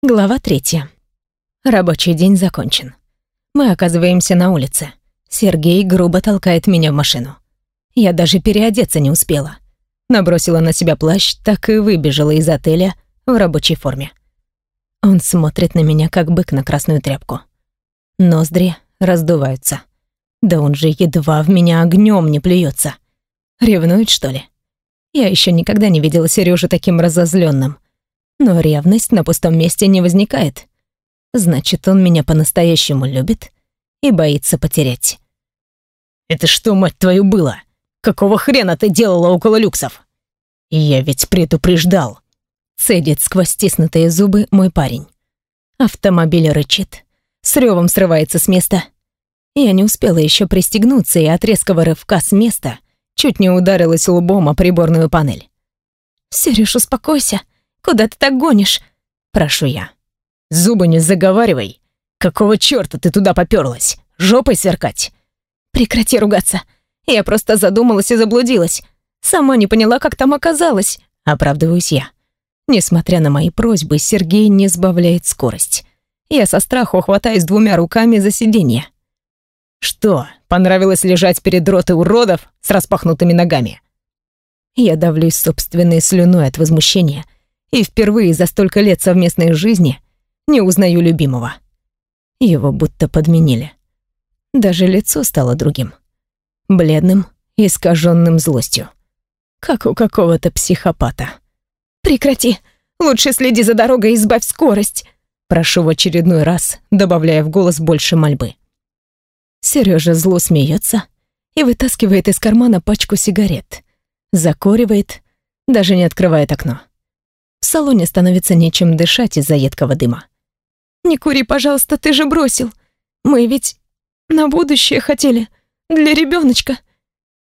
Глава третья. Рабочий день закончен. Мы оказываемся на улице. Сергей грубо толкает меня в машину. Я даже переодеться не успела. Набросила на себя плащ, так и выбежала из отеля в рабочей форме. Он смотрит на меня, как бык на красную тряпку. Ноздри раздуваются. Да он же едва в меня огнем не плюется. Ревнует, что ли? Я еще никогда не видела Сережу таким разозленным. Но ревность на пустом месте не возникает. Значит, он меня по-настоящему любит и боится потерять. «Это что, мать твою, было? Какого хрена ты делала около люксов?» «Я ведь предупреждал», — цедит сквозь стиснутые зубы мой парень. Автомобиль рычит, с ревом срывается с места. Я не успела еще пристегнуться и от резкого рывка с места чуть не ударилась лбом о приборную панель. «Сереж, успокойся», Куда ты так гонишь?» Прошу я. «Зубы не заговаривай. Какого чёрта ты туда попёрлась? Жопой сверкать?» «Прекрати ругаться. Я просто задумалась и заблудилась. Сама не поняла, как там оказалась». Оправдываюсь я. Несмотря на мои просьбы, Сергей не сбавляет скорость. Я со страху хватаюсь двумя руками за сиденье. «Что, понравилось лежать перед ротой уродов с распахнутыми ногами?» Я давлюсь собственной слюной от возмущения — и впервые за столько лет совместной жизни не узнаю любимого. Его будто подменили. Даже лицо стало другим. Бледным, искаженным злостью. Как у какого-то психопата. «Прекрати! Лучше следи за дорогой и избавь скорость!» Прошу в очередной раз, добавляя в голос больше мольбы. Сережа зло смеется и вытаскивает из кармана пачку сигарет. Закуривает, даже не открывает окно. В салоне становится нечем дышать из-за едкого дыма. «Не кури, пожалуйста, ты же бросил. Мы ведь на будущее хотели. Для ребеночка.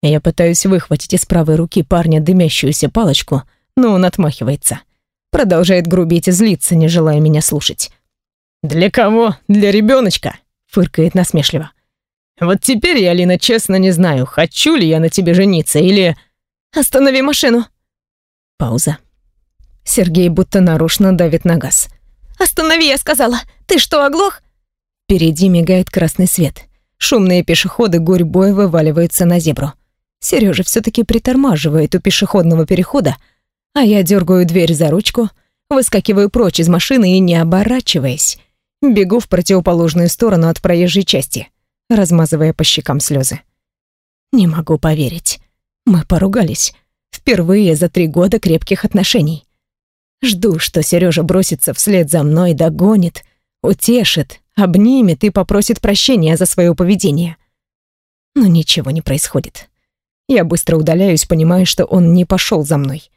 Я пытаюсь выхватить из правой руки парня дымящуюся палочку, но он отмахивается. Продолжает грубить и злиться, не желая меня слушать. «Для кого? Для ребеночка? фыркает насмешливо. «Вот теперь я, Алина, честно не знаю, хочу ли я на тебе жениться или...» «Останови машину!» Пауза. Сергей будто нарочно давит на газ. «Останови, я сказала! Ты что, оглох?» Впереди мигает красный свет. Шумные пешеходы гурьбой вываливаются на зебру. Сережа все-таки притормаживает у пешеходного перехода, а я дергаю дверь за ручку, выскакиваю прочь из машины и, не оборачиваясь, бегу в противоположную сторону от проезжей части, размазывая по щекам слезы. Не могу поверить. Мы поругались. Впервые за три года крепких отношений. Жду, что Сережа бросится вслед за мной, догонит, утешит, обнимет и попросит прощения за свое поведение. Но ничего не происходит. Я быстро удаляюсь, понимая, что он не пошел за мной.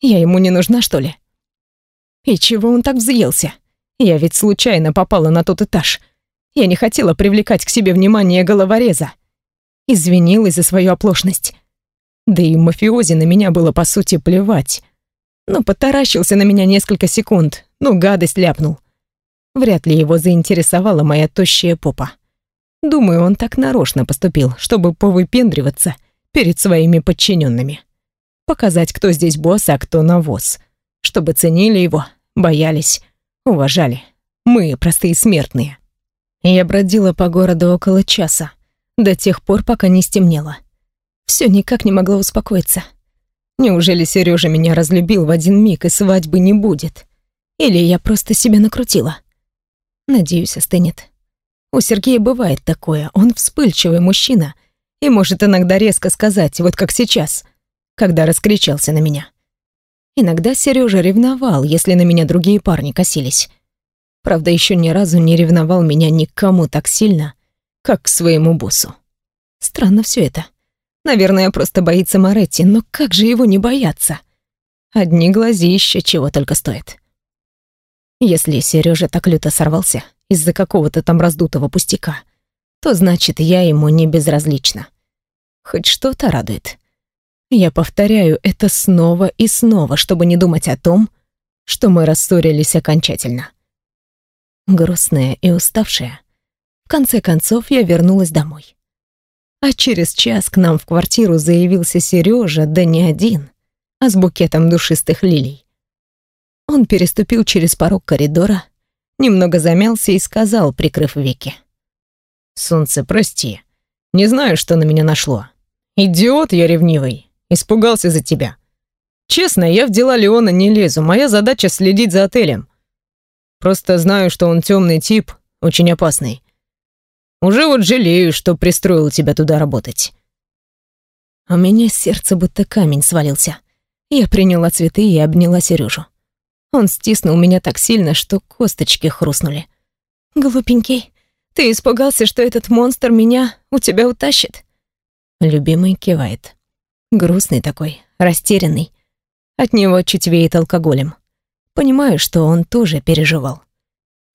Я ему не нужна, что ли? И чего он так взъелся? Я ведь случайно попала на тот этаж. Я не хотела привлекать к себе внимание головореза. Извинилась за свою оплошность. Да и мафиози на меня было, по сути, плевать но потаращился на меня несколько секунд, ну, гадость ляпнул. Вряд ли его заинтересовала моя тощая попа. Думаю, он так нарочно поступил, чтобы повыпендриваться перед своими подчиненными. Показать, кто здесь босс, а кто навоз. Чтобы ценили его, боялись, уважали. Мы, простые смертные. Я бродила по городу около часа, до тех пор, пока не стемнело. Все никак не могла успокоиться. Неужели Сережа меня разлюбил в один миг и свадьбы не будет? Или я просто себя накрутила? Надеюсь, остынет. У Сергея бывает такое, он вспыльчивый мужчина и может иногда резко сказать, вот как сейчас, когда раскричался на меня. Иногда Сережа ревновал, если на меня другие парни косились. Правда, еще ни разу не ревновал меня никому так сильно, как к своему боссу. Странно все это. Наверное, просто боится Моретти, но как же его не бояться? Одни глазища чего только стоит. Если Сережа так люто сорвался из-за какого-то там раздутого пустяка, то значит, я ему не безразлична. Хоть что-то радует. Я повторяю это снова и снова, чтобы не думать о том, что мы рассорились окончательно. Грустная и уставшая, в конце концов я вернулась домой. А через час к нам в квартиру заявился Сережа, да не один, а с букетом душистых лилий. Он переступил через порог коридора, немного замялся и сказал, прикрыв веки. «Солнце, прости. Не знаю, что на меня нашло. Идиот я ревнивый. Испугался за тебя. Честно, я в дела Леона не лезу. Моя задача следить за отелем. Просто знаю, что он темный тип, очень опасный. Уже вот жалею, что пристроил тебя туда работать. У меня сердце будто камень свалился. Я приняла цветы и обняла Сережу. Он стиснул меня так сильно, что косточки хрустнули. «Глупенький, ты испугался, что этот монстр меня у тебя утащит?» Любимый кивает. Грустный такой, растерянный. От него чуть веет алкоголем. Понимаю, что он тоже переживал.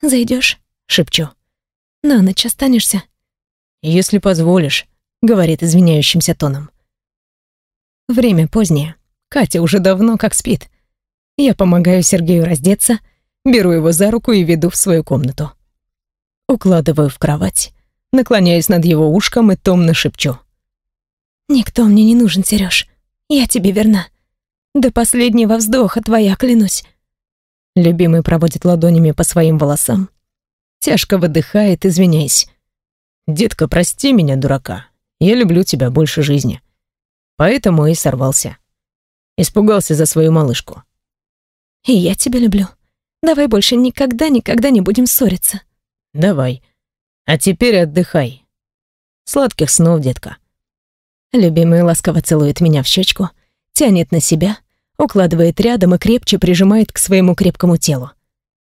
Зайдешь? шепчу. «На ночь останешься?» «Если позволишь», — говорит извиняющимся тоном. Время позднее. Катя уже давно как спит. Я помогаю Сергею раздеться, беру его за руку и веду в свою комнату. Укладываю в кровать, наклоняюсь над его ушком и томно шепчу. «Никто мне не нужен, Серёж. Я тебе верна. До последнего вздоха твоя, клянусь». Любимый проводит ладонями по своим волосам, тяжко выдыхает, извиняясь. «Детка, прости меня, дурака. Я люблю тебя больше жизни. Поэтому и сорвался. Испугался за свою малышку. И я тебя люблю. Давай больше никогда-никогда не будем ссориться. Давай. А теперь отдыхай. Сладких снов, детка. Любимый ласково целует меня в щечку, тянет на себя, укладывает рядом и крепче прижимает к своему крепкому телу.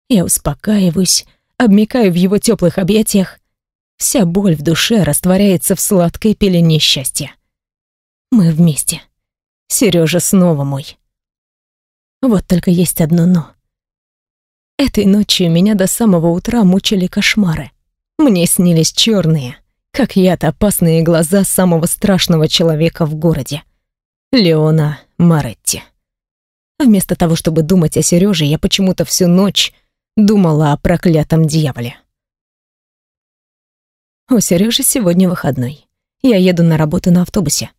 Я успокаиваюсь, обмикаю в его теплых объятиях. Вся боль в душе растворяется в сладкой пелене счастья. Мы вместе. Сережа снова мой. Вот только есть одно «но». Этой ночью меня до самого утра мучили кошмары. Мне снились черные, как яд опасные глаза самого страшного человека в городе. Леона Маретти. Вместо того, чтобы думать о Сереже, я почему-то всю ночь думала о проклятом дьяволе. У Сережи сегодня выходной. Я еду на работу на автобусе.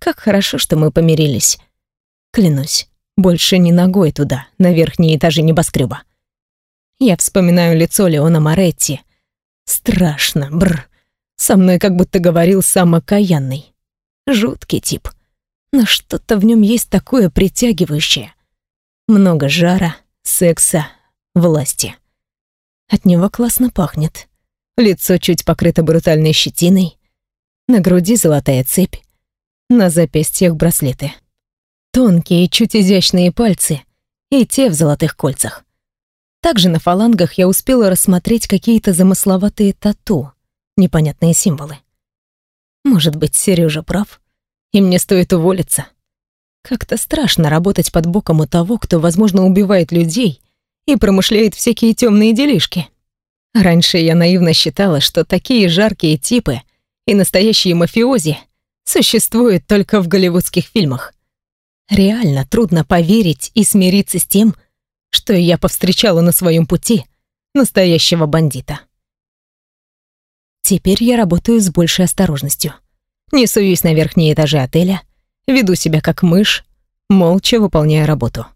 Как хорошо, что мы помирились. Клянусь, больше не ногой туда, на верхние этажи небоскреба. Я вспоминаю лицо Леона Моретти. Страшно, бр. Со мной как будто говорил сам окаянный. Жуткий тип. Но что-то в нем есть такое притягивающее. Много жара, секса, власти. От него классно пахнет. Лицо чуть покрыто брутальной щетиной. На груди золотая цепь. На запястьях браслеты. Тонкие, чуть изящные пальцы, и те в золотых кольцах. Также на фалангах я успела рассмотреть какие-то замысловатые тату, непонятные символы. Может быть, Сережа прав, и мне стоит уволиться. Как-то страшно работать под боком у того, кто, возможно, убивает людей и промышляет всякие темные делишки. Раньше я наивно считала, что такие жаркие типы и настоящие мафиози существуют только в голливудских фильмах. Реально трудно поверить и смириться с тем, что я повстречала на своем пути настоящего бандита. Теперь я работаю с большей осторожностью. Не суюсь на верхние этажи отеля, веду себя как мышь, молча выполняя работу.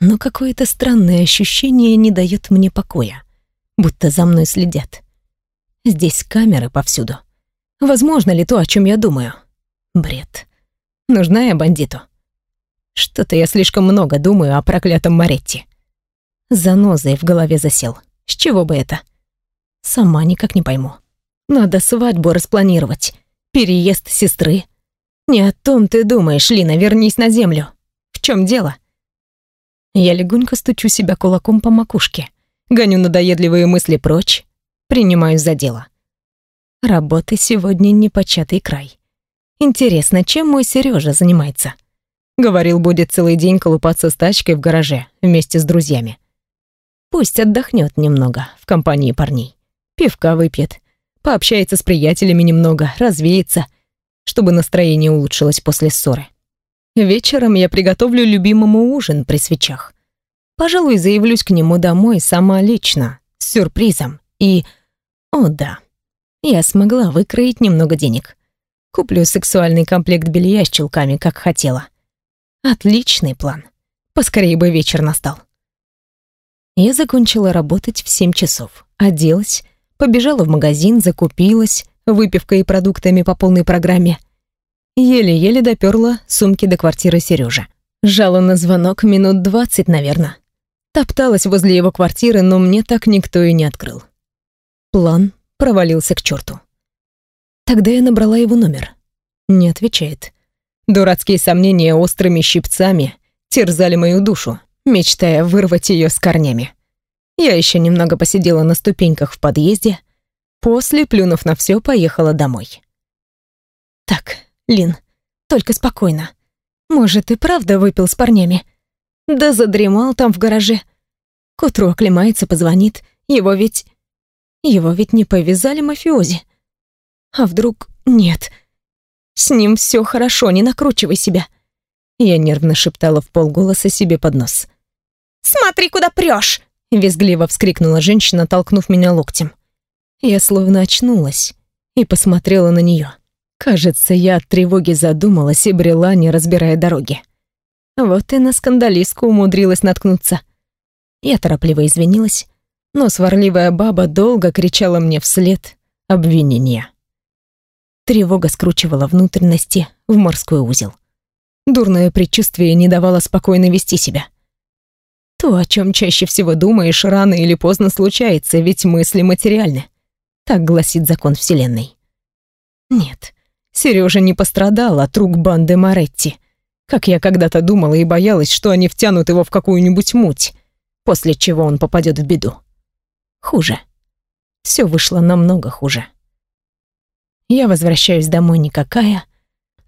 Но какое-то странное ощущение не дает мне покоя, будто за мной следят. Здесь камеры повсюду. Возможно ли то, о чем я думаю? Бред. Нужна я бандиту? Что-то я слишком много думаю о проклятом Моретти. Занозой в голове засел. С чего бы это? Сама никак не пойму. Надо свадьбу распланировать. Переезд сестры. Не о том ты думаешь, Лина, вернись на землю. В чем дело? Я легонько стучу себя кулаком по макушке. Гоню надоедливые мысли прочь. Принимаюсь за дело. Работы сегодня непочатый край. Интересно, чем мой Сережа занимается? Говорил, будет целый день колупаться с тачкой в гараже вместе с друзьями. Пусть отдохнет немного в компании парней. Пивка выпьет, пообщается с приятелями немного, развеется, чтобы настроение улучшилось после ссоры. Вечером я приготовлю любимому ужин при свечах. Пожалуй, заявлюсь к нему домой сама лично, с сюрпризом. И... О да, я смогла выкроить немного денег. Куплю сексуальный комплект белья с чулками, как хотела. Отличный план. Поскорее бы вечер настал. Я закончила работать в 7 часов, оделась, побежала в магазин, закупилась выпивкой и продуктами по полной программе. Еле-еле доперла сумки до квартиры Сережи. Жала на звонок минут двадцать, наверное. Топталась возле его квартиры, но мне так никто и не открыл. План провалился к черту. Тогда я набрала его номер. Не отвечает. Дурацкие сомнения острыми щипцами терзали мою душу, мечтая вырвать ее с корнями. Я еще немного посидела на ступеньках в подъезде, после, плюнув на все, поехала домой. Так, Лин, только спокойно. Может, и правда выпил с парнями? Да задремал там в гараже. К утру оклемается, позвонит. Его ведь... Его ведь не повязали мафиози. А вдруг нет? С ним все хорошо, не накручивай себя. Я нервно шептала в полголоса себе под нос. «Смотри, куда прешь! визгливо вскрикнула женщина, толкнув меня локтем. Я словно очнулась и посмотрела на нее. Кажется, я от тревоги задумалась и брела, не разбирая дороги. Вот и на скандалистку умудрилась наткнуться. Я торопливо извинилась, но сварливая баба долго кричала мне вслед обвинения. Тревога скручивала внутренности в морской узел. Дурное предчувствие не давало спокойно вести себя. То, о чем чаще всего думаешь, рано или поздно случается, ведь мысли материальны. Так гласит закон Вселенной. Нет, Сережа не пострадал от рук банды Моретти, как я когда-то думала и боялась, что они втянут его в какую-нибудь муть, после чего он попадет в беду. Хуже. Все вышло намного хуже. Я возвращаюсь домой никакая,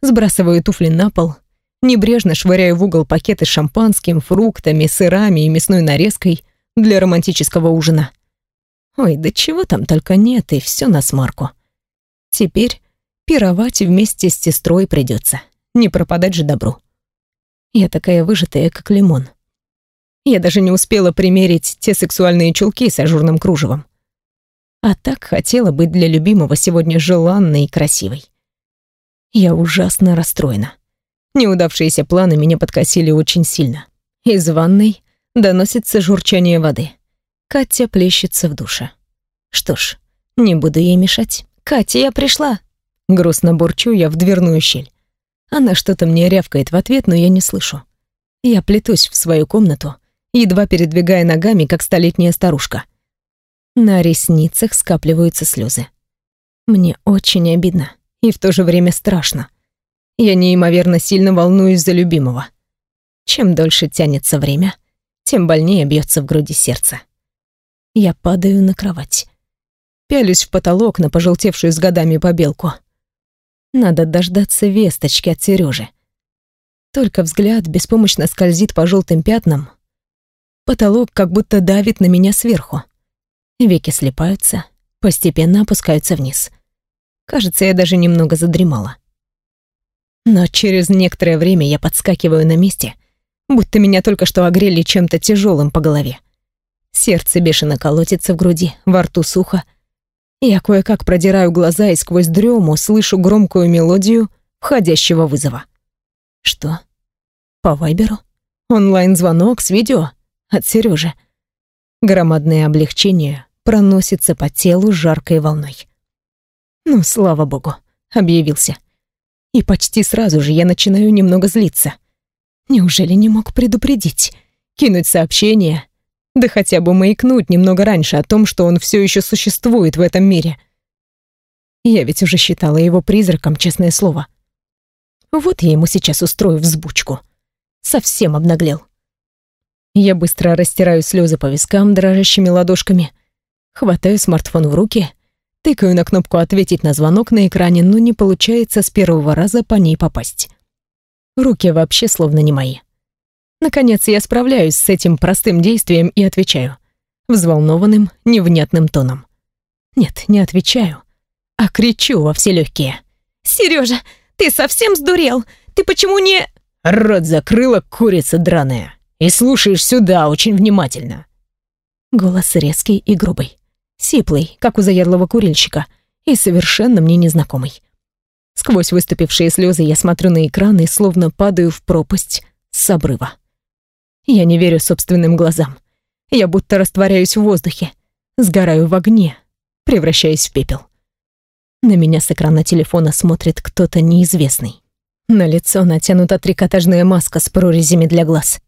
сбрасываю туфли на пол, небрежно швыряю в угол пакеты с шампанским, фруктами, сырами и мясной нарезкой для романтического ужина. Ой, да чего там только нет, и все на смарку. Теперь Пировать вместе с сестрой придется. Не пропадать же добру. Я такая выжатая, как лимон. Я даже не успела примерить те сексуальные чулки с ажурным кружевом. А так хотела быть для любимого сегодня желанной и красивой. Я ужасно расстроена. Неудавшиеся планы меня подкосили очень сильно. Из ванной доносится журчание воды. Катя плещется в душе. Что ж, не буду ей мешать. «Катя, я пришла!» Грустно бурчу я в дверную щель. Она что-то мне рявкает в ответ, но я не слышу. Я плетусь в свою комнату, едва передвигая ногами, как столетняя старушка. На ресницах скапливаются слезы. Мне очень обидно и в то же время страшно. Я неимоверно сильно волнуюсь за любимого. Чем дольше тянется время, тем больнее бьется в груди сердце. Я падаю на кровать. Пялюсь в потолок на пожелтевшую с годами побелку. Надо дождаться весточки от Сережи. Только взгляд беспомощно скользит по желтым пятнам. Потолок как будто давит на меня сверху. Веки слепаются, постепенно опускаются вниз. Кажется, я даже немного задремала. Но через некоторое время я подскакиваю на месте, будто меня только что огрели чем-то тяжелым по голове. Сердце бешено колотится в груди, во рту сухо, я кое-как продираю глаза и сквозь дрему слышу громкую мелодию входящего вызова. Что? По Вайберу? Онлайн-звонок с видео? От Сережи. Громадное облегчение проносится по телу жаркой волной. Ну, слава богу, объявился. И почти сразу же я начинаю немного злиться. Неужели не мог предупредить? Кинуть сообщение, да хотя бы маякнуть немного раньше о том, что он все еще существует в этом мире. Я ведь уже считала его призраком, честное слово. Вот я ему сейчас устрою взбучку. Совсем обнаглел. Я быстро растираю слезы по вискам дрожащими ладошками, хватаю смартфон в руки, тыкаю на кнопку «Ответить на звонок» на экране, но не получается с первого раза по ней попасть. Руки вообще словно не мои. Наконец я справляюсь с этим простым действием и отвечаю. Взволнованным, невнятным тоном. Нет, не отвечаю, а кричу во все легкие. «Сережа, ты совсем сдурел? Ты почему не...» Рот закрыла курица драная. И слушаешь сюда очень внимательно. Голос резкий и грубый. Сиплый, как у заядлого курильщика, и совершенно мне незнакомый. Сквозь выступившие слезы я смотрю на экран и словно падаю в пропасть с обрыва. Я не верю собственным глазам. Я будто растворяюсь в воздухе, сгораю в огне, превращаюсь в пепел. На меня с экрана телефона смотрит кто-то неизвестный. На лицо натянута трикотажная маска с прорезями для глаз.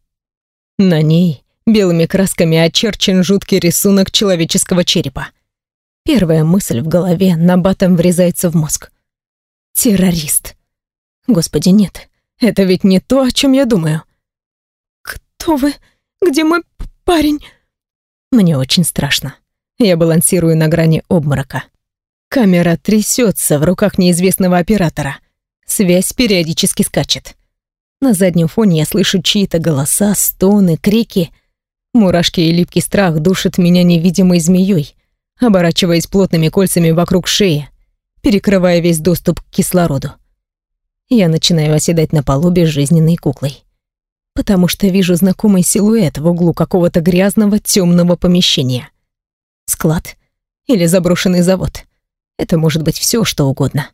На ней белыми красками очерчен жуткий рисунок человеческого черепа. Первая мысль в голове набатом врезается в мозг. Террорист. Господи, нет. Это ведь не то, о чем я думаю. Кто вы? Где мой парень? Мне очень страшно. Я балансирую на грани обморока. Камера трясется в руках неизвестного оператора. Связь периодически скачет. На заднем фоне я слышу чьи-то голоса, стоны, крики. Мурашки и липкий страх душат меня невидимой змеей, оборачиваясь плотными кольцами вокруг шеи, перекрывая весь доступ к кислороду. Я начинаю оседать на полу безжизненной куклой, потому что вижу знакомый силуэт в углу какого-то грязного темного помещения. Склад или заброшенный завод. Это может быть все, что угодно.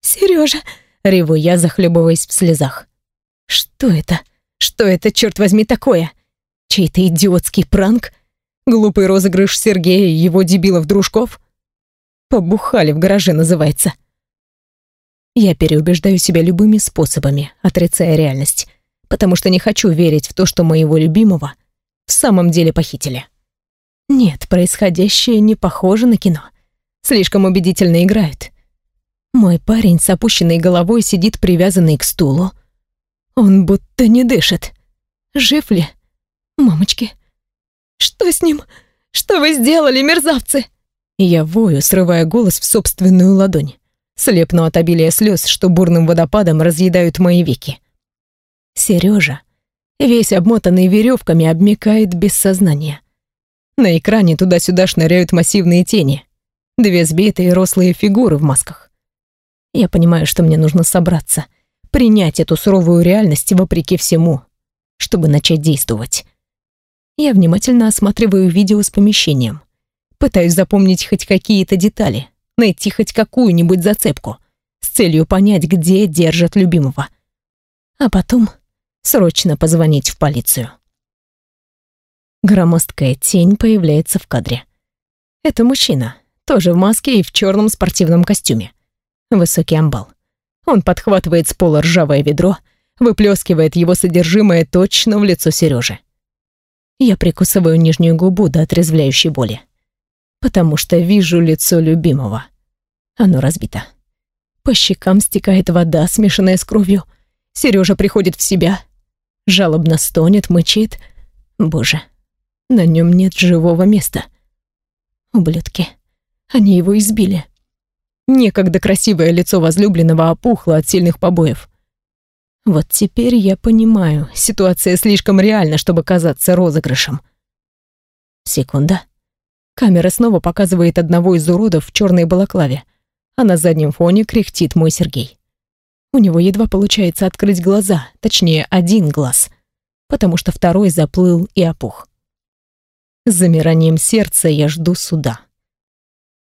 Сережа, реву я, захлебываясь в слезах. Что это? Что это, черт возьми, такое? Чей-то идиотский пранк? Глупый розыгрыш Сергея и его дебилов-дружков? Побухали в гараже, называется. Я переубеждаю себя любыми способами, отрицая реальность, потому что не хочу верить в то, что моего любимого в самом деле похитили. Нет, происходящее не похоже на кино. Слишком убедительно играют. Мой парень с опущенной головой сидит привязанный к стулу. Он будто не дышит. Жив ли? Мамочки, что с ним? Что вы сделали, мерзавцы? Я вою, срывая голос в собственную ладонь. Слепну от обилия слез, что бурным водопадом разъедают мои веки. Сережа, весь обмотанный веревками, обмекает без сознания. На экране туда-сюда шныряют массивные тени. Две сбитые рослые фигуры в масках. Я понимаю, что мне нужно собраться, принять эту суровую реальность вопреки всему, чтобы начать действовать. Я внимательно осматриваю видео с помещением. Пытаюсь запомнить хоть какие-то детали, найти хоть какую-нибудь зацепку, с целью понять, где держат любимого. А потом срочно позвонить в полицию. Громоздкая тень появляется в кадре. Это мужчина, тоже в маске и в черном спортивном костюме. Высокий амбал. Он подхватывает с пола ржавое ведро, выплескивает его содержимое точно в лицо Сережи. Я прикусываю нижнюю губу до отрезвляющей боли. Потому что вижу лицо любимого. Оно разбито. По щекам стекает вода, смешанная с кровью. Сережа приходит в себя. Жалобно стонет, мычит. Боже, на нем нет живого места. Ублюдки. Они его избили. Некогда красивое лицо возлюбленного опухло от сильных побоев. Вот теперь я понимаю, ситуация слишком реальна, чтобы казаться розыгрышем. Секунда. Камера снова показывает одного из уродов в черной балаклаве, а на заднем фоне кряхтит мой Сергей. У него едва получается открыть глаза, точнее, один глаз, потому что второй заплыл и опух. С замиранием сердца я жду суда.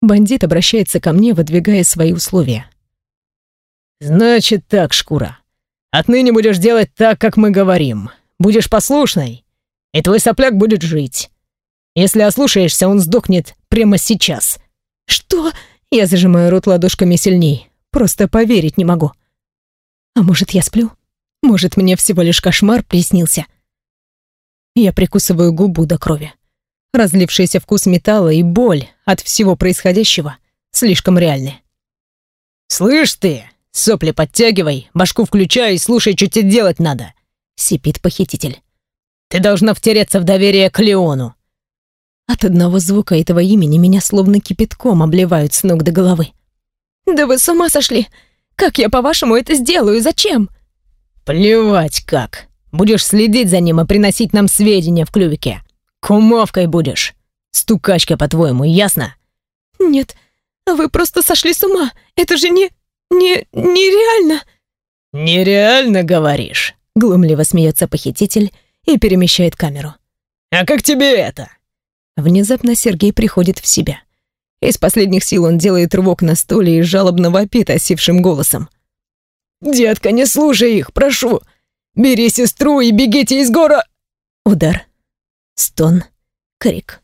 Бандит обращается ко мне, выдвигая свои условия. «Значит так, Шкура. Отныне будешь делать так, как мы говорим. Будешь послушной, и твой сопляк будет жить. Если ослушаешься, он сдохнет прямо сейчас». «Что?» Я зажимаю рот ладошками сильней. Просто поверить не могу. А может, я сплю? Может, мне всего лишь кошмар приснился? Я прикусываю губу до крови. Разлившийся вкус металла и боль от всего происходящего слишком реальны. «Слышь ты, «Сопли подтягивай, башку включай и слушай, что тебе делать надо», — сипит похититель. «Ты должна втереться в доверие к Леону». От одного звука этого имени меня словно кипятком обливают с ног до головы. «Да вы с ума сошли! Как я, по-вашему, это сделаю? Зачем?» «Плевать как! Будешь следить за ним и приносить нам сведения в клювике. Кумовкой будешь. Стукачка, по-твоему, ясно?» «Нет, вы просто сошли с ума. Это же не...» Не... нереально!» «Нереально, говоришь?» Глумливо смеется похититель и перемещает камеру. «А как тебе это?» Внезапно Сергей приходит в себя. Из последних сил он делает рывок на стуле и жалобно вопит осипшим голосом. «Детка, не слушай их, прошу! Бери сестру и бегите из гора!» Удар. Стон. Крик.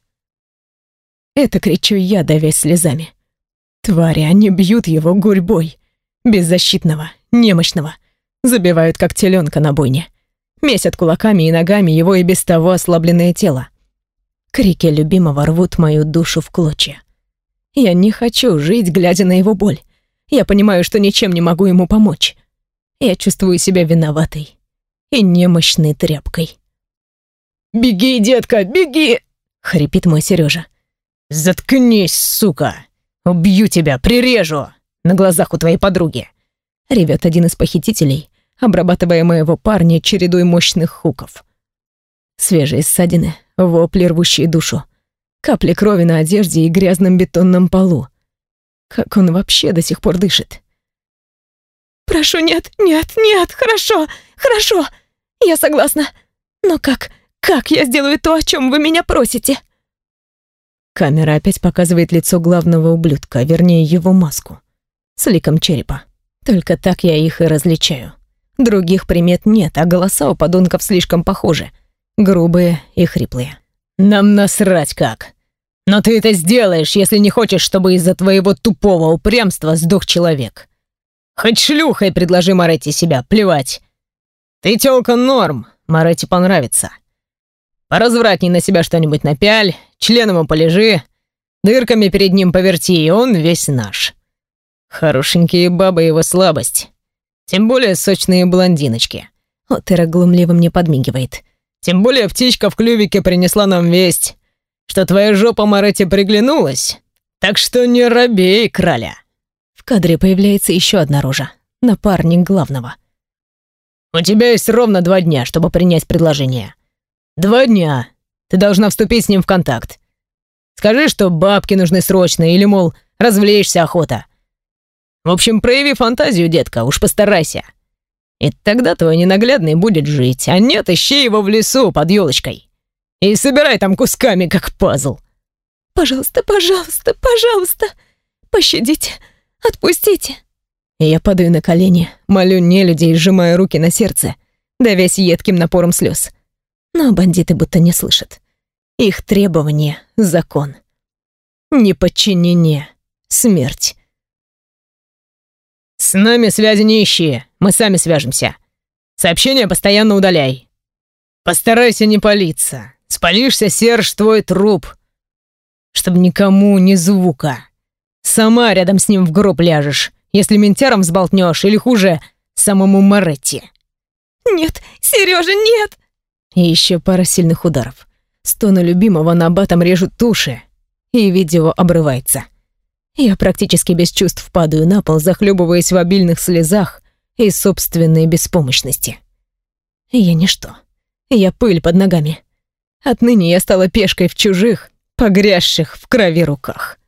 Это кричу я, давясь слезами. Твари, они бьют его гурьбой. Беззащитного, немощного. Забивают, как теленка на бойне. Месят кулаками и ногами его и без того ослабленное тело. Крики любимого рвут мою душу в клочья. Я не хочу жить, глядя на его боль. Я понимаю, что ничем не могу ему помочь. Я чувствую себя виноватой и немощной тряпкой. «Беги, детка, беги!» — хрипит мой Сережа. «Заткнись, сука! Убью тебя, прирежу! На глазах у твоей подруги!» Ревет один из похитителей, обрабатывая моего парня чередой мощных хуков. Свежие ссадины, вопли, рвущие душу. Капли крови на одежде и грязном бетонном полу. Как он вообще до сих пор дышит? «Прошу, нет, нет, нет, хорошо, хорошо, я согласна. Но как, как я сделаю то, о чем вы меня просите?» Камера опять показывает лицо главного ублюдка, вернее его маску, с ликом черепа. Только так я их и различаю. Других примет нет, а голоса у подонков слишком похожи. Грубые и хриплые. «Нам насрать как. Но ты это сделаешь, если не хочешь, чтобы из-за твоего тупого упрямства сдох человек. Хоть шлюхой предложи Моретти себя, плевать. Ты тёлка норм, Моретти понравится. Поразвратней на себя что-нибудь напяль, членом ему полежи, дырками перед ним поверти, и он весь наш. Хорошенькие бабы его слабость. Тем более сочные блондиночки. Отера глумливо мне подмигивает. Тем более птичка в клювике принесла нам весть, что твоя жопа Моретти приглянулась. Так что не робей, краля. В кадре появляется еще одна рожа. Напарник главного. У тебя есть ровно два дня, чтобы принять предложение. Два дня. Ты должна вступить с ним в контакт. Скажи, что бабки нужны срочно, или, мол, развлечься охота. В общем, прояви фантазию, детка, уж постарайся. И тогда твой ненаглядный будет жить, а нет, ищи его в лесу под елочкой. И собирай там кусками, как пазл. Пожалуйста, пожалуйста, пожалуйста, пощадите, отпустите. Я падаю на колени, молю нелюдей, сжимая руки на сердце, давясь едким напором слез. Но бандиты будто не слышат. Их требование — закон. Неподчинение — смерть. «С нами связи не ищи, мы сами свяжемся. Сообщение постоянно удаляй. Постарайся не палиться. Спалишься, Серж, твой труп. Чтобы никому ни звука. Сама рядом с ним в гроб ляжешь, если ментяром взболтнешь, или хуже, самому Моретти». «Нет, Сережа, нет!» И еще пара сильных ударов. Стоны любимого на батом режут туши, и видео обрывается. Я практически без чувств падаю на пол, захлебываясь в обильных слезах и собственной беспомощности. Я ничто. Я пыль под ногами. Отныне я стала пешкой в чужих, погрязших в крови руках.